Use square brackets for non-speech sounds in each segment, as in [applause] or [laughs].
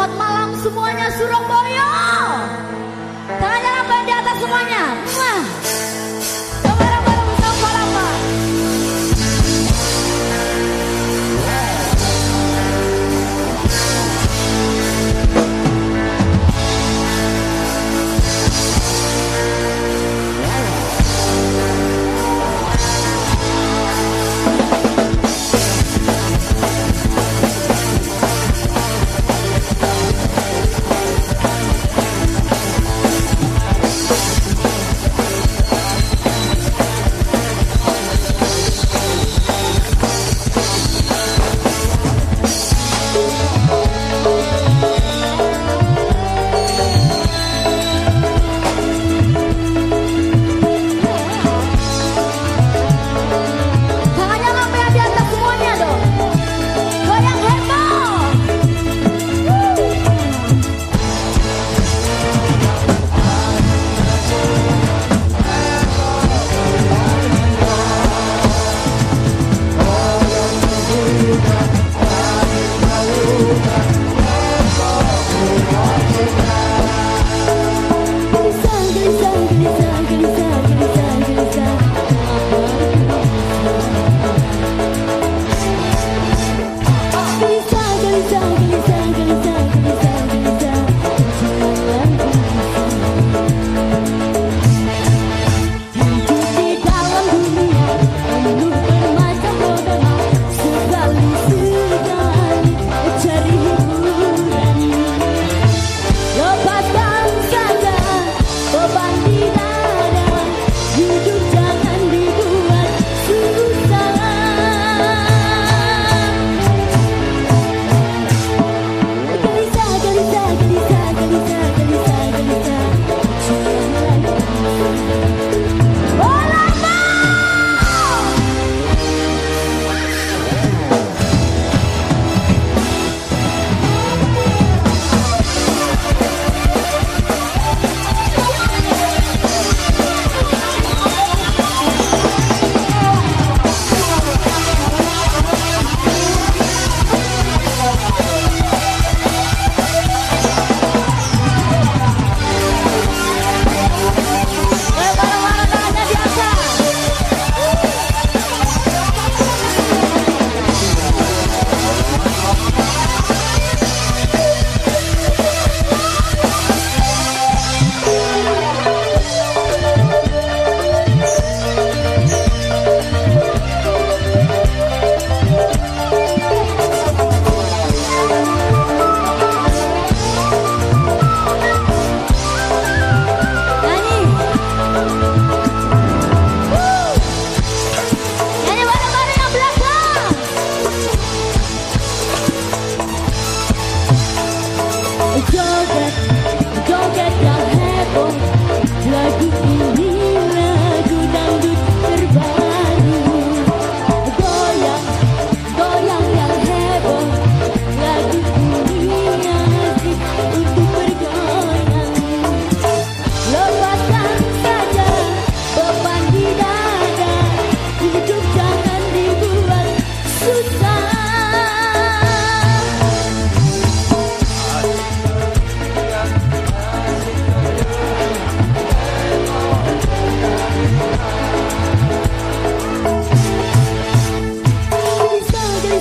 Selamat malam semuanya Surabaya. Tangannya lambat di atas semuanya. Mwah.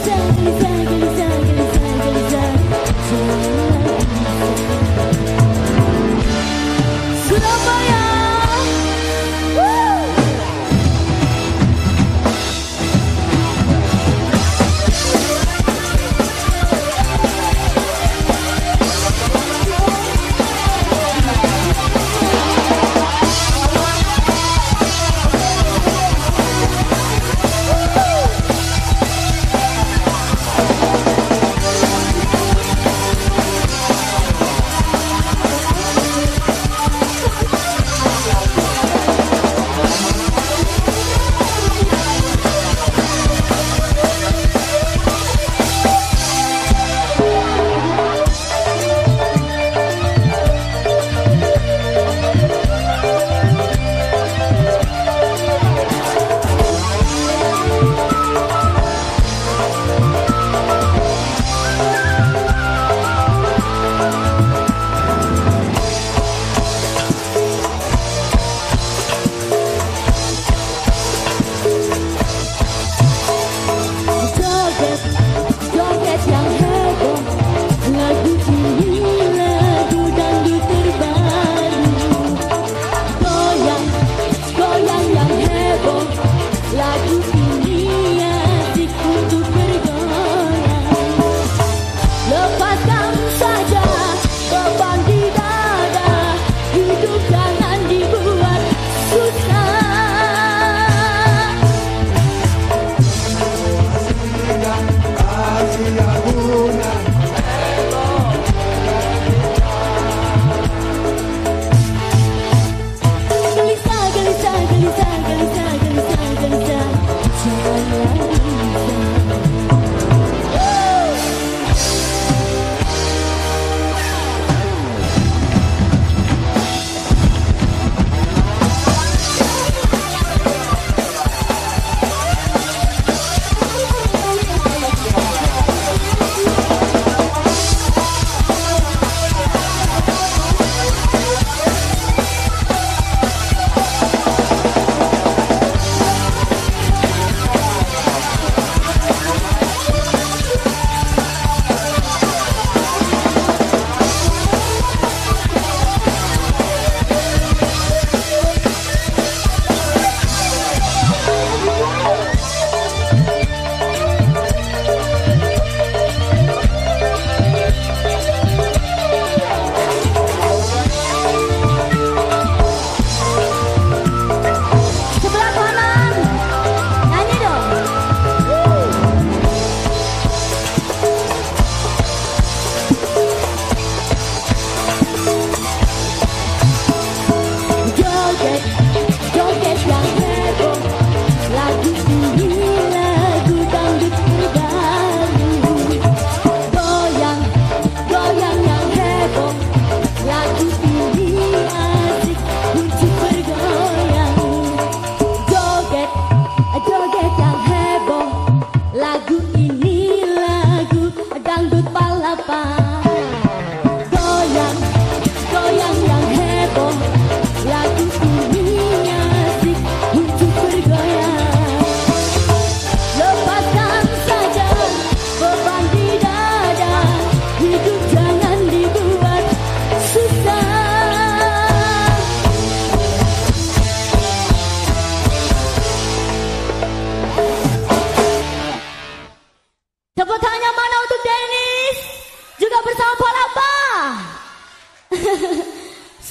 Thank I'm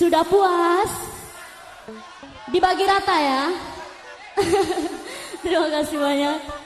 Sudah puas? Dibagi rata ya. [laughs] Terima kasih banyak.